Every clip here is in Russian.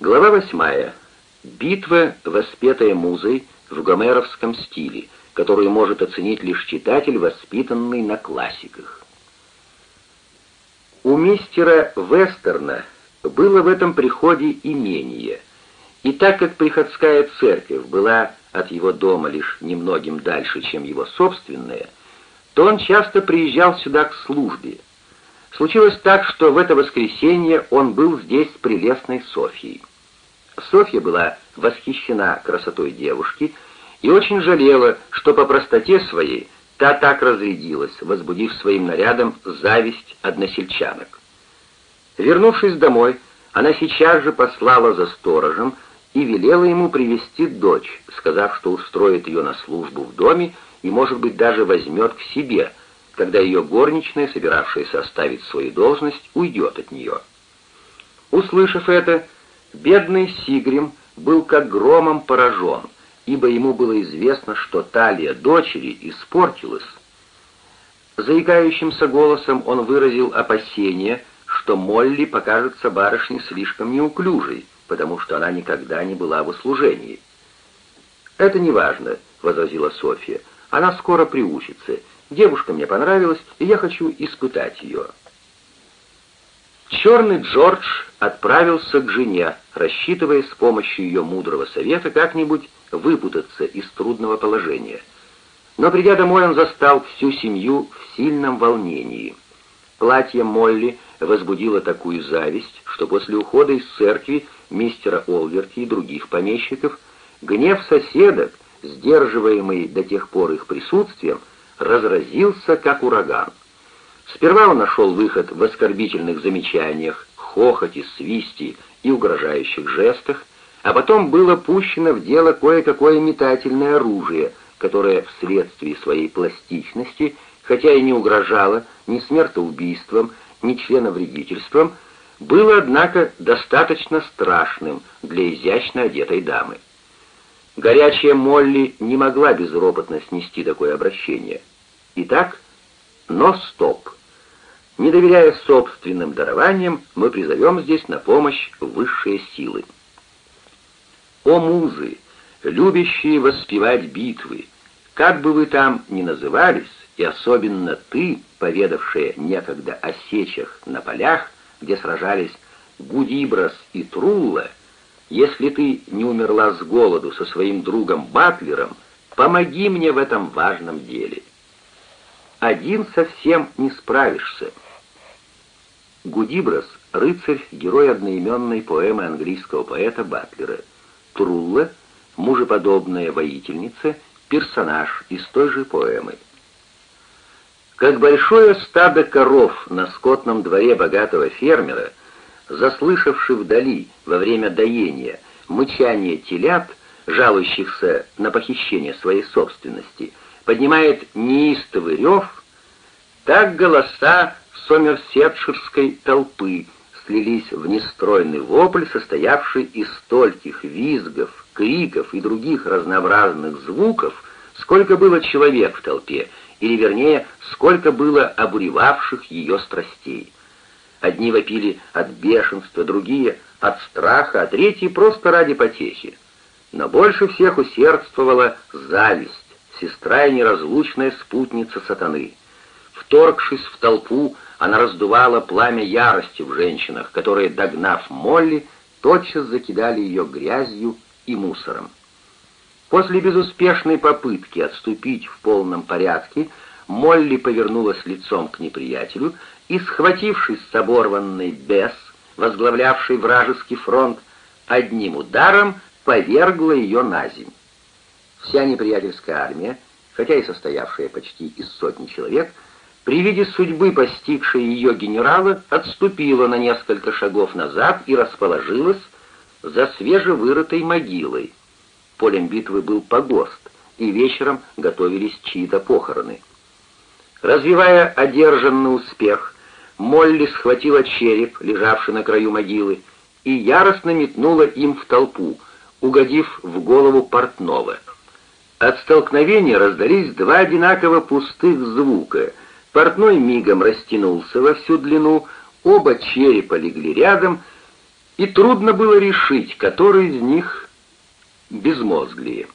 Глава восьмая. Битва, воспетая музой в гомеровском стиле, которую может оценить лишь читатель, воспитанный на классиках. У мистера Вестерна было в этом приходе имение, и так как приходская церковь была от его дома лишь немногим дальше, чем его собственная, то он часто приезжал сюда к службе. Случилось так, что в это воскресенье он был здесь с прелестной Софьей. Софья была восхищена красотой девушки и очень жалела, что по простоте своей та так разрядилась, возбудив своим нарядом зависть односельчанок. Вернувшись домой, она сейчас же послала за сторожем и велела ему привести дочь, сказав, что устроит ее на службу в доме и, может быть, даже возьмет к себе, когда ее горничная, собиравшаяся оставить свою должность, уйдет от нее. Услышав это, бедный Сигрим был как громом поражен, ибо ему было известно, что талия дочери испортилась. Заикающимся голосом он выразил опасение, что Молли покажется барышне слишком неуклюжей, потому что она никогда не была в услужении. «Это не важно», — возразила Софья. «Она скоро приучится. Девушка мне понравилась, и я хочу испытать ее». Черный Джордж отправился к жене, рассчитывая с помощью ее мудрого совета как-нибудь выпутаться из трудного положения. Но придя домой, он застал всю семью в сильном волнении. Платье Молли возбудило такую зависть, что после ухода из церкви мистера Олверти и других помещиков гнев соседок, сдерживаемый до тех пор их присутствием, разразился как ураган. Сперва он нашел выход в оскорбительных замечаниях, хохоте, свисте и угрожающих жестах, а потом было пущено в дело кое-какое метательное оружие, которое вследствие своей пластичности, хотя и не угрожало ни смертоубийством, ни членовредительством, было, однако, достаточно страшным для изящно одетой дамы. Горячая Молли не могла безропотно снести такое обращение. Итак, но стоп. Не доверяя собственным дарованиям, мы призовем здесь на помощь высшие силы. О музы, любящие воспевать битвы, как бы вы там ни назывались, и особенно ты, поведавшая некогда о сечах на полях, где сражались Гудибрас и Трулла, если ты не умерла с голоду со своим другом Батлером, помоги мне в этом важном деле. Один совсем не справишься. Гудибрас — рыцарь, герой одноименной поэмы английского поэта Батлера. Трулла — мужеподобная воительница, персонаж из той же поэмы. Как большое стадо коров на скотном дворе богатого фермера, заслышавший вдали во время доения мычание телят, жалующихся на похищение своей собственности, поднимает неистовый рев, так голоса сомерсетширской толпы слились в нестройный вопль, состоявший из стольких визгов, криков и других разнообразных звуков, сколько было человек в толпе, или, вернее, сколько было обуревавших ее страстей. Одни вопили от бешенства, другие — от страха, а третьи — просто ради потехи. Но больше всех усердствовала зависть, сестра и неразлучная спутница сатаны. Вторгшись в толпу, она раздувала пламя ярости в женщинах, которые, догнав Молли, тотчас закидали ее грязью и мусором. После безуспешной попытки отступить в полном порядке, Молли повернулась лицом к неприятелю и, схватившись с оборванной Бесс, возглавлявшей вражеский фронт, одним ударом повергла ее на земь. Вся неприятельская армия, хотя и состоявшая почти из сотни человек, при виде судьбы, постигшей ее генерала, отступила на несколько шагов назад и расположилась за свежевырытой могилой. Полем битвы был погост, и вечером готовились чьи-то похороны. Развивая одержанный успех, Молли схватила череп, лежавший на краю могилы, и яростно метнула им в толпу, угодив в голову портного. От столкновения раздались два одинаково пустых звука — Портной мигом растянулся во всю длину, оба черепа легли рядом, и трудно было решить, который из них безмозглее.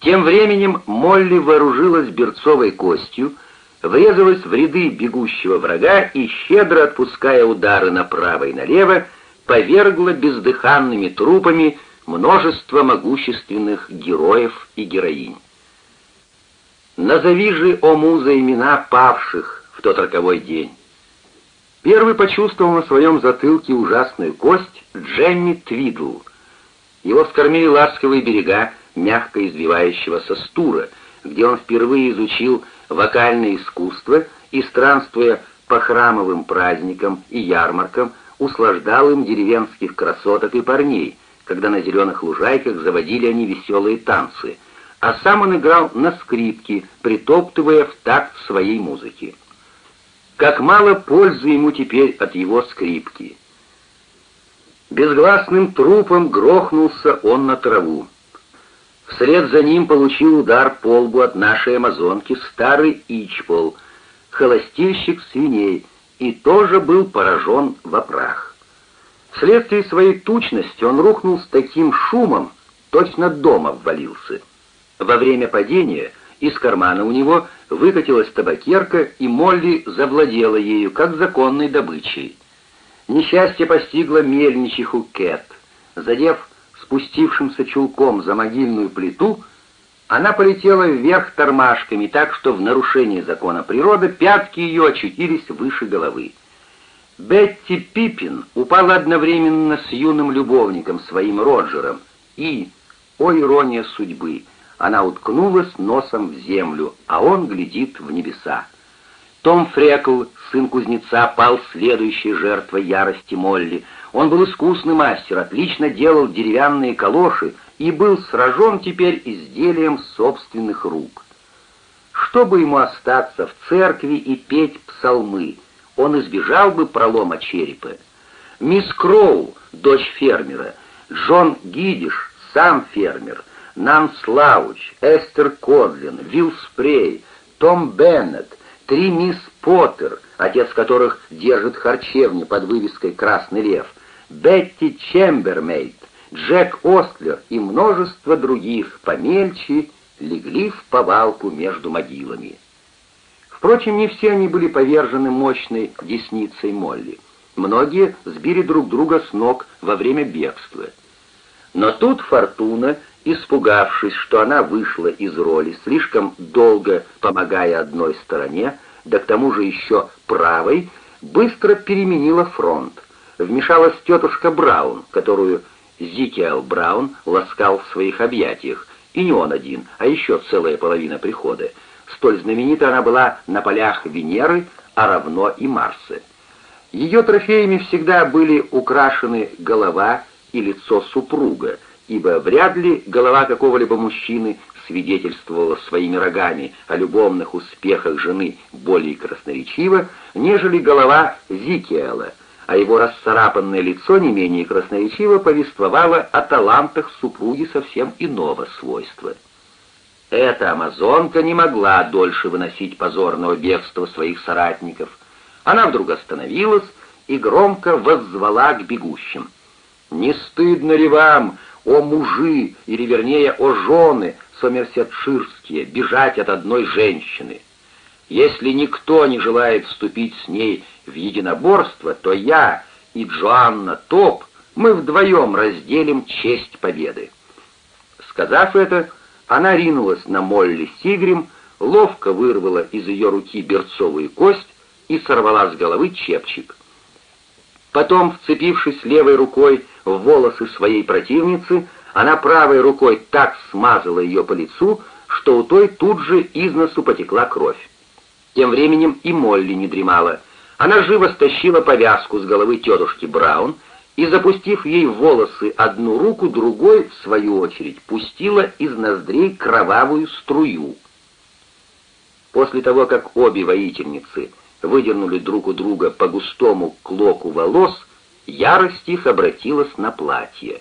Тем временем Молли вооружилась берцовой костью, врезалась в ряды бегущего врага и, щедро отпуская удары направо и налево, повергла бездыханными трупами множество могущественных героев и героинь. Назови же, о муза, имена павших в тот роковой день. Первый почувствовал на своем затылке ужасную кость Джемми Твидл. Его вскормили ласковые берега мягко извивающегося стура, где он впервые изучил вокальное искусство и, странствуя по храмовым праздникам и ярмаркам, услаждал им деревенских красоток и парней, когда на зеленых лужайках заводили они веселые танцы, а сам он играл на скрипке, притоптывая в такт своей музыки. Как мало пользы ему теперь от его скрипки. Безгласным трупом грохнулся он на траву. Вслед за ним получил удар по лбу от нашей амазонки старый Ичпол, холостильщик свиней, и тоже был поражен в опрах. Вследствие своей тучности он рухнул с таким шумом, точно дома обвалился. Во время падения из кармана у него выкатилась табакерка, и Молли завладела ею, как законной добычей. Несчастье постигло мельничиху Кэт. Задев спустившимся чулком за могильную плиту, она полетела вверх тормашками, так что в нарушении закона природы пятки ее очутились выше головы. Бетти Пиппин упала одновременно с юным любовником своим Роджером, и, о ирония судьбы, она уткнулась носом в землю, а он глядит в небеса. Том Фрекл, сын кузнеца, пал следующей жертвой ярости Молли. Он был искусный мастер, отлично делал деревянные калоши и был сражен теперь изделием собственных рук. Чтобы ему остаться в церкви и петь псалмы, он избежал бы пролома черепа. Мисс Кроу, дочь фермера, Джон Гидиш, сам фермер, Нанс Лауч, Эстер Кодлин, Вилл Спрей, Том Беннет, три мисс Поттер, отец которых держит харчевню под вывеской «Красный лев», Бетти Чембермейт, Джек Остлер и множество других помельче легли в повалку между могилами. Впрочем, не все они были повержены мощной десницей Молли. Многие сбили друг друга с ног во время бегства. Но тут Фортуна, испугавшись, что она вышла из роли, слишком долго помогая одной стороне, да к тому же еще правой, быстро переменила фронт. Вмешалась тетушка Браун, которую Зикиал Браун ласкал в своих объятиях, и не он один, а еще целая половина прихода. Столь знаменита она была на полях Венеры, а равно и Марса. Ее трофеями всегда были украшены голова и лицо супруга, ибо вряд ли голова какого-либо мужчины свидетельствовала своими рогами о любовных успехах жены более красноречиво, нежели голова Зикиэла, а его расцарапанное лицо не менее красноречиво повествовало о талантах супруги совсем иного свойства. Эта амазонка не могла дольше выносить позорного бегства своих соратников. Она вдруг остановилась и громко воззвала к бегущим. «Не стыдно ли вам, о мужи, или вернее о жены, сомерсетширские, бежать от одной женщины. Если никто не желает вступить с ней в единоборство, то я и Джоанна Топ, мы вдвоем разделим честь победы». Сказав это, она ринулась на Молли Сигрим, ловко вырвала из ее руки берцовую кость и сорвала с головы чепчик. Потом, вцепившись левой рукой в волосы своей противницы, она правой рукой так смазала ее по лицу, что у той тут же из носу потекла кровь. Тем временем и Молли не дремала. Она живо стащила повязку с головы тетушки Браун и, запустив ей в волосы одну руку, другой, в свою очередь, пустила из ноздрей кровавую струю. После того, как обе воительницы выдернули друг у друга по густому клоку волос, ярость их обратилась на платье.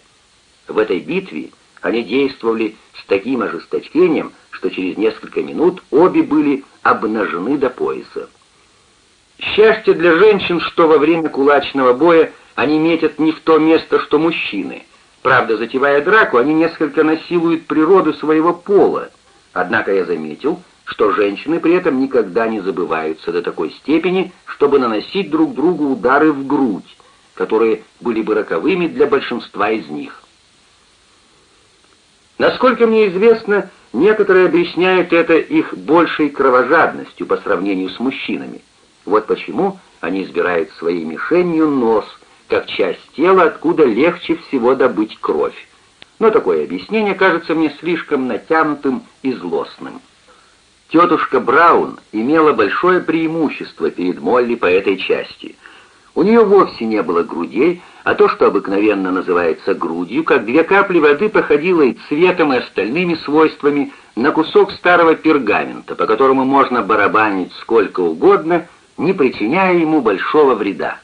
В этой битве они действовали с таким ожесточением, что через несколько минут обе были обнажены до пояса. Счастье для женщин, что во время кулачного боя Они метят не в то место, что мужчины. Правда, затевая драку, они несколько насилуют природу своего пола. Однако я заметил, что женщины при этом никогда не забываются до такой степени, чтобы наносить друг другу удары в грудь, которые были бы роковыми для большинства из них. Насколько мне известно, некоторые объясняют это их большей кровожадностью по сравнению с мужчинами. Вот почему они избирают своей мишенью нос, как часть тела, откуда легче всего добыть кровь. Но такое объяснение кажется мне слишком натянутым и злостным. Тетушка Браун имела большое преимущество перед Молли по этой части. У нее вовсе не было грудей, а то, что обыкновенно называется грудью, как две капли воды, походило и цветом, и остальными свойствами на кусок старого пергамента, по которому можно барабанить сколько угодно, не причиняя ему большого вреда.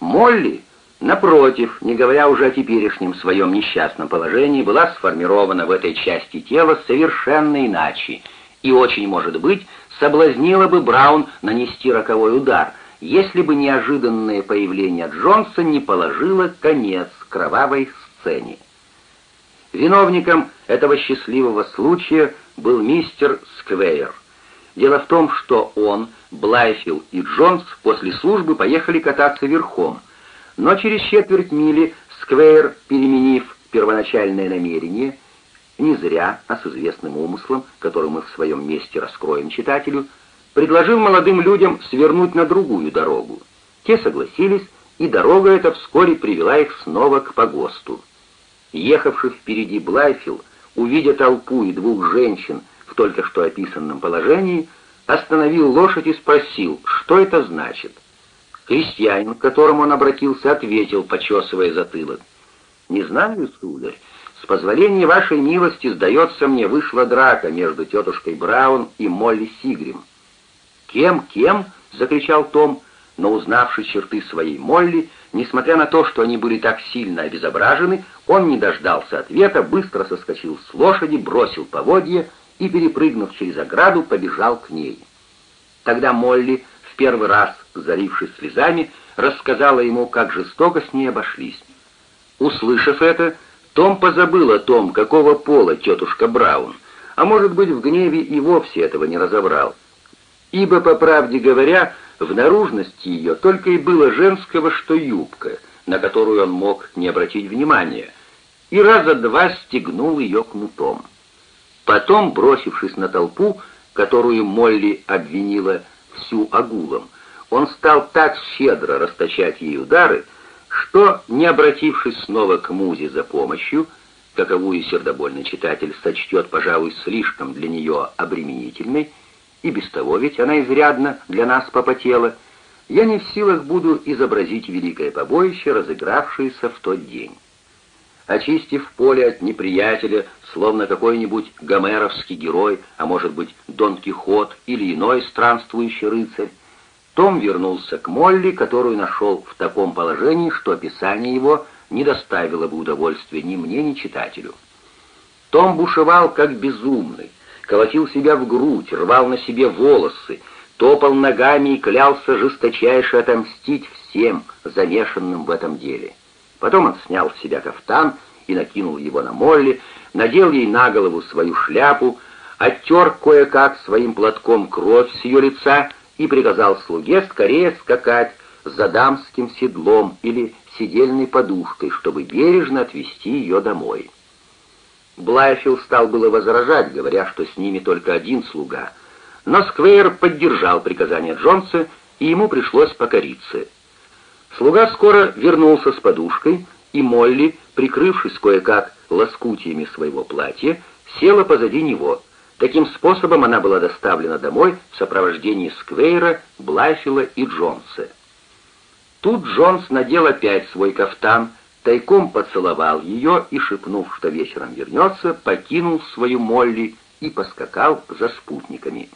Молли, напротив, не говоря уже о теперешнем своем несчастном положении, была сформирована в этой части тела совершенно иначе и, очень может быть, соблазнила бы Браун нанести роковой удар, если бы неожиданное появление Джонса не положило конец кровавой сцене. Виновником этого счастливого случая был мистер Сквейр. Дело в том, что он, Блайфилл и Джонс после службы поехали кататься верхом, но через четверть мили Сквейр, переменив первоначальное намерение, не зря, а с известным умыслом, который мы в своем месте раскроем читателю, предложил молодым людям свернуть на другую дорогу. Те согласились, и дорога эта вскоре привела их снова к погосту. Ехавший впереди Блайфилл, увидя толпу и двух женщин, в только что описанном положении, остановил лошадь и спросил, что это значит. Крестьянин, к которому он обратился, ответил, почесывая затылок. «Не знаю, сударь, с позволения вашей милости, сдается мне, вышла драка между тетушкой Браун и Молли Сигрим». «Кем, кем?» — закричал Том, но, узнавший черты своей Молли, несмотря на то, что они были так сильно обезображены, он не дождался ответа, быстро соскочил с лошади, бросил поводья и, перепрыгнув через ограду, побежал к ней. Тогда Молли, в первый раз залившись слезами, рассказала ему, как жестоко с ней обошлись. Услышав это, том позабыл о том, какого пола тетушка Браун, а может быть в гневе и вовсе этого не разобрал. Ибо, по правде говоря, в наружности ее только и было женского, что юбка, на которую он мог не обратить внимания, и раза два стегнул ее кнутом. Потом, бросившись на толпу, которую Молли обвинила всю агулом, он стал так щедро расточать ей удары, что, не обратившись снова к музе за помощью, каковую сердобольный читатель сочтет, пожалуй, слишком для нее обременительной, и без того ведь она изрядно для нас попотела, я не в силах буду изобразить великое побоище, разыгравшееся в тот день. Очистив поле от неприятеля, словно какой-нибудь гомеровский герой, а может быть Дон Кихот или иной странствующий рыцарь, том вернулся к Молли, которую нашел в таком положении, что описание его не доставило бы удовольствия ни мне, ни читателю. Том бушевал как безумный, колотил себя в грудь, рвал на себе волосы, топал ногами и клялся жесточайше отомстить всем замешанным в этом деле. Потом он снял с себя кафтан и накинул его на Молли, надел ей на голову свою шляпу, оттер кое-как своим платком кровь с ее лица и приказал слуге скорее скакать за дамским седлом или сидельной подушкой, чтобы бережно отвезти ее домой. Блайфилл стал было возражать, говоря, что с ними только один слуга, но Сквейр поддержал приказание Джонса, и ему пришлось покориться — Слуга скоро вернулся с подушкой, и Молли, прикрывшись кое-как лоскутиями своего платья, села позади него. Таким способом она была доставлена домой в сопровождении Сквейра, Блайфила и Джонса. Тут Джонс надел опять свой кафтан, тайком поцеловал ее и, шепнув, что вечером вернется, покинул свою Молли и поскакал за спутниками.